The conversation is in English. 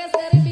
que servir.